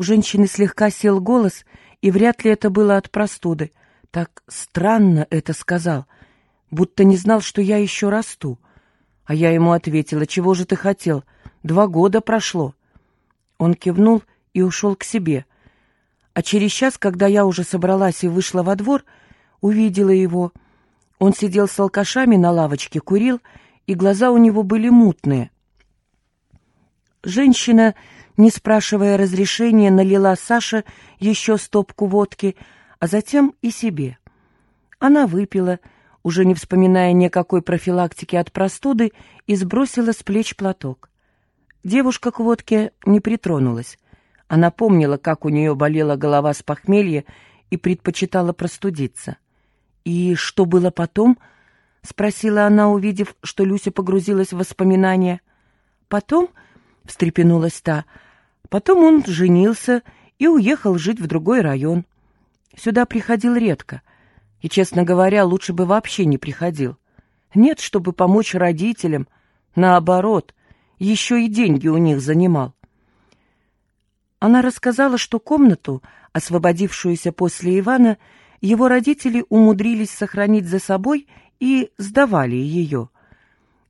У женщины слегка сел голос, и вряд ли это было от простуды. Так странно это сказал, будто не знал, что я еще расту. А я ему ответила, чего же ты хотел? Два года прошло. Он кивнул и ушел к себе. А через час, когда я уже собралась и вышла во двор, увидела его. Он сидел с алкашами на лавочке, курил, и глаза у него были мутные. Женщина, не спрашивая разрешения, налила Саше еще стопку водки, а затем и себе. Она выпила, уже не вспоминая никакой профилактики от простуды, и сбросила с плеч платок. Девушка к водке не притронулась. Она помнила, как у нее болела голова с похмелья и предпочитала простудиться. «И что было потом?» — спросила она, увидев, что Люся погрузилась в воспоминания. «Потом?» — встрепенулась та. «Потом он женился и уехал жить в другой район. Сюда приходил редко. И, честно говоря, лучше бы вообще не приходил. Нет, чтобы помочь родителям. Наоборот, еще и деньги у них занимал. Она рассказала, что комнату, освободившуюся после Ивана, его родители умудрились сохранить за собой и сдавали ее.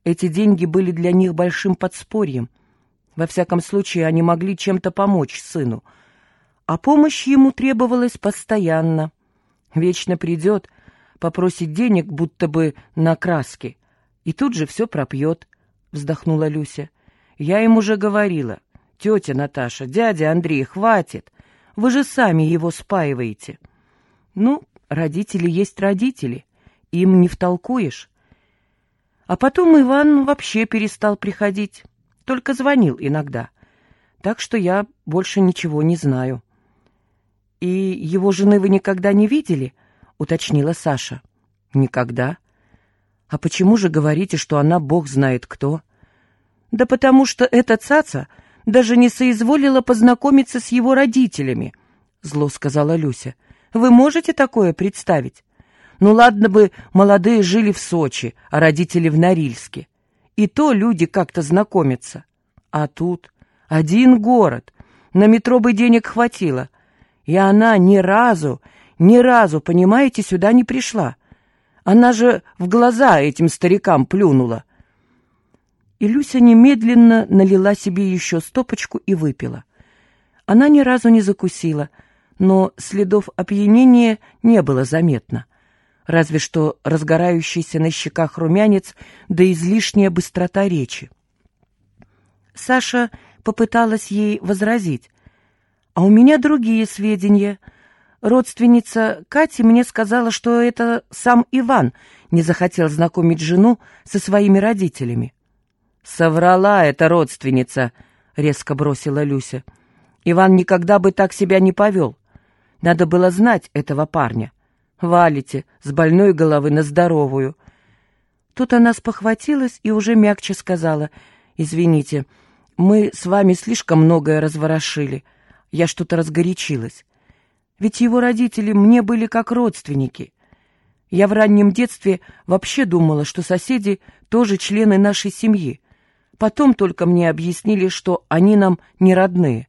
Эти деньги были для них большим подспорьем. Во всяком случае, они могли чем-то помочь сыну. А помощь ему требовалась постоянно. Вечно придет, попросит денег, будто бы на краски, и тут же все пропьет, — вздохнула Люся. Я ему уже говорила — Тетя Наташа, дядя Андрей, хватит. Вы же сами его спаиваете. Ну, родители есть родители. Им не втолкуешь. А потом Иван вообще перестал приходить. Только звонил иногда. Так что я больше ничего не знаю. «И его жены вы никогда не видели?» — уточнила Саша. «Никогда. А почему же говорите, что она бог знает кто?» «Да потому что эта цаца даже не соизволила познакомиться с его родителями, — зло сказала Люся. — Вы можете такое представить? Ну ладно бы молодые жили в Сочи, а родители в Норильске. И то люди как-то знакомятся. А тут один город, на метро бы денег хватило. И она ни разу, ни разу, понимаете, сюда не пришла. Она же в глаза этим старикам плюнула и Люся немедленно налила себе еще стопочку и выпила. Она ни разу не закусила, но следов опьянения не было заметно. Разве что разгорающийся на щеках румянец да излишняя быстрота речи. Саша попыталась ей возразить. «А у меня другие сведения. Родственница Кати мне сказала, что это сам Иван не захотел знакомить жену со своими родителями». «Соврала эта родственница», — резко бросила Люся. «Иван никогда бы так себя не повел. Надо было знать этого парня. Валите с больной головы на здоровую». Тут она спохватилась и уже мягче сказала, «Извините, мы с вами слишком многое разворошили. Я что-то разгорячилась. Ведь его родители мне были как родственники. Я в раннем детстве вообще думала, что соседи тоже члены нашей семьи. Потом только мне объяснили, что они нам не родные.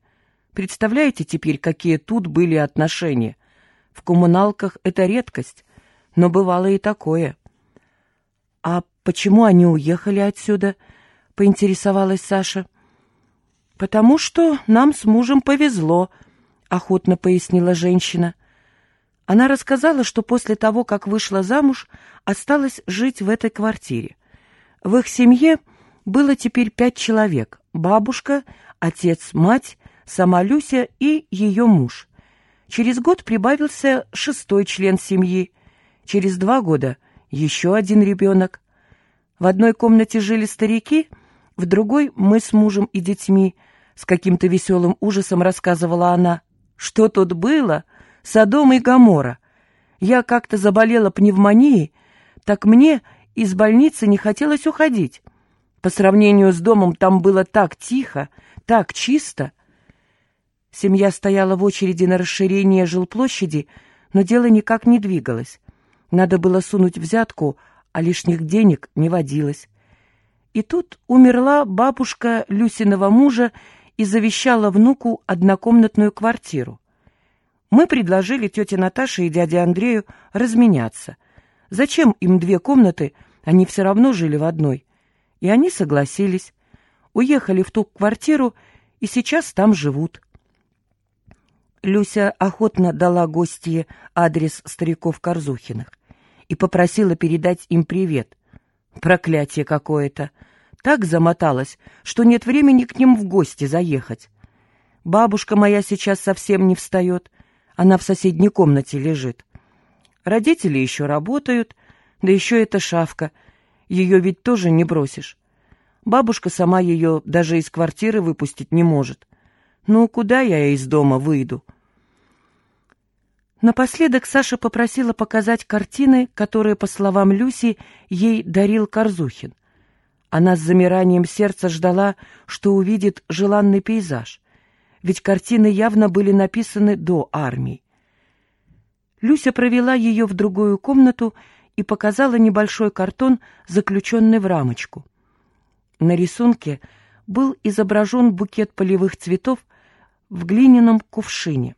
Представляете теперь, какие тут были отношения? В коммуналках это редкость, но бывало и такое. «А почему они уехали отсюда?» — поинтересовалась Саша. «Потому что нам с мужем повезло», — охотно пояснила женщина. Она рассказала, что после того, как вышла замуж, осталась жить в этой квартире. В их семье было теперь пять человек — бабушка, отец, мать, сама Люся и ее муж. Через год прибавился шестой член семьи. Через два года еще один ребенок. В одной комнате жили старики, в другой — мы с мужем и детьми. С каким-то веселым ужасом рассказывала она. Что тут было? Содом и Гамора. Я как-то заболела пневмонией, так мне из больницы не хотелось уходить. По сравнению с домом там было так тихо, так чисто. Семья стояла в очереди на расширение жилплощади, но дело никак не двигалось. Надо было сунуть взятку, а лишних денег не водилось. И тут умерла бабушка Люсиного мужа, и завещала внуку однокомнатную квартиру. Мы предложили тете Наташе и дяде Андрею разменяться. Зачем им две комнаты, они все равно жили в одной. И они согласились. Уехали в ту квартиру и сейчас там живут. Люся охотно дала гостье адрес стариков Корзухиных и попросила передать им привет. Проклятие какое-то! Так замоталась, что нет времени к ним в гости заехать. Бабушка моя сейчас совсем не встает, она в соседней комнате лежит. Родители еще работают, да еще эта шавка. Ее ведь тоже не бросишь. Бабушка сама ее даже из квартиры выпустить не может. Ну, куда я из дома выйду? Напоследок Саша попросила показать картины, которые, по словам Люси, ей дарил Корзухин. Она с замиранием сердца ждала, что увидит желанный пейзаж, ведь картины явно были написаны до армии. Люся провела ее в другую комнату и показала небольшой картон, заключенный в рамочку. На рисунке был изображен букет полевых цветов в глиняном кувшине.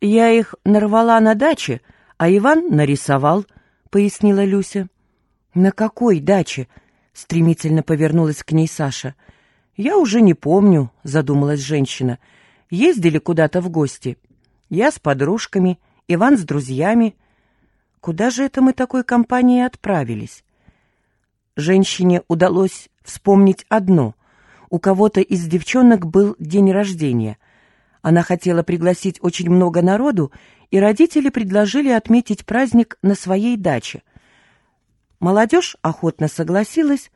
«Я их нарвала на даче, а Иван нарисовал», — пояснила Люся. «На какой даче?» — стремительно повернулась к ней Саша. «Я уже не помню», — задумалась женщина. «Ездили куда-то в гости. Я с подружками, Иван с друзьями. Куда же это мы такой компанией отправились?» Женщине удалось вспомнить одно. У кого-то из девчонок был день рождения — она хотела пригласить очень много народу, и родители предложили отметить праздник на своей даче. Молодежь охотно согласилась,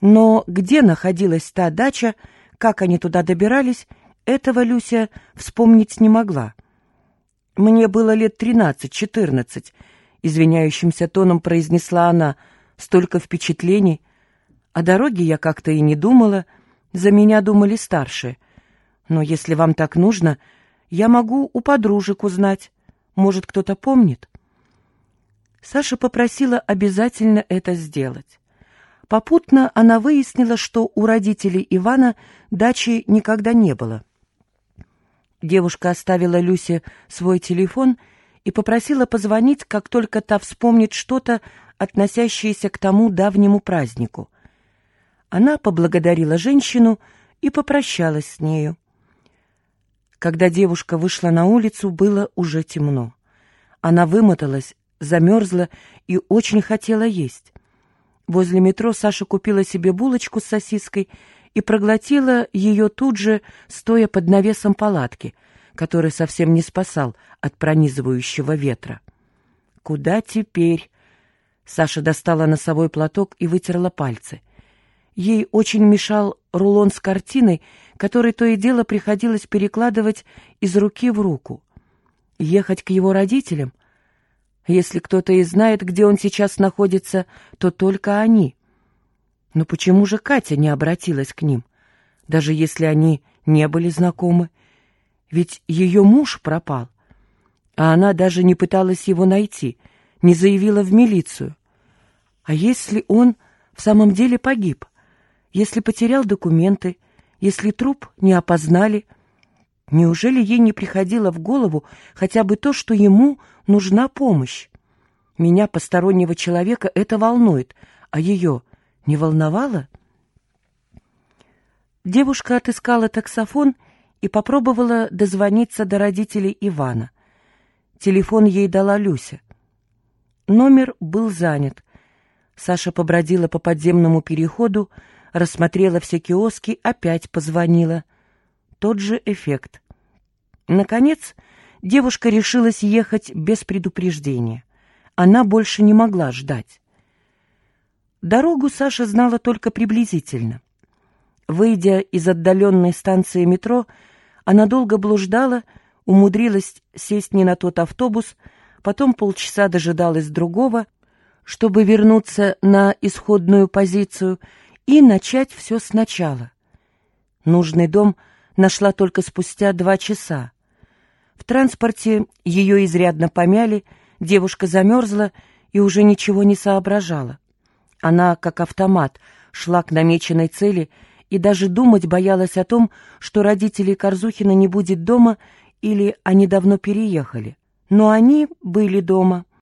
но где находилась та дача, как они туда добирались, этого Люся вспомнить не могла. «Мне было лет тринадцать-четырнадцать», — извиняющимся тоном произнесла она, — «столько впечатлений. О дороге я как-то и не думала, за меня думали старшие. Но если вам так нужно, я могу у подружек узнать. Может, кто-то помнит?» Саша попросила обязательно это сделать. Попутно она выяснила, что у родителей Ивана дачи никогда не было. Девушка оставила Люсе свой телефон и попросила позвонить, как только та вспомнит что-то, относящееся к тому давнему празднику. Она поблагодарила женщину и попрощалась с нею. Когда девушка вышла на улицу, было уже темно. Она вымоталась, замерзла и очень хотела есть. Возле метро Саша купила себе булочку с сосиской и проглотила ее тут же, стоя под навесом палатки, который совсем не спасал от пронизывающего ветра. «Куда теперь?» Саша достала носовой платок и вытерла пальцы. Ей очень мешал рулон с картиной, который то и дело приходилось перекладывать из руки в руку. Ехать к его родителям? Если кто-то и знает, где он сейчас находится, то только они. Но почему же Катя не обратилась к ним, даже если они не были знакомы? Ведь ее муж пропал, а она даже не пыталась его найти, не заявила в милицию. А если он в самом деле погиб? Если потерял документы, если труп не опознали? Неужели ей не приходило в голову хотя бы то, что ему нужна помощь? Меня, постороннего человека, это волнует, а ее не волновало? Девушка отыскала таксофон и попробовала дозвониться до родителей Ивана. Телефон ей дала Люся. Номер был занят. Саша побродила по подземному переходу, рассмотрела все киоски, опять позвонила. Тот же эффект. Наконец, девушка решилась ехать без предупреждения. Она больше не могла ждать. Дорогу Саша знала только приблизительно. Выйдя из отдаленной станции метро, она долго блуждала, умудрилась сесть не на тот автобус, потом полчаса дожидалась другого, чтобы вернуться на исходную позицию — и начать все сначала. Нужный дом нашла только спустя два часа. В транспорте ее изрядно помяли, девушка замерзла и уже ничего не соображала. Она, как автомат, шла к намеченной цели и даже думать боялась о том, что родителей Корзухина не будет дома или они давно переехали. Но они были дома.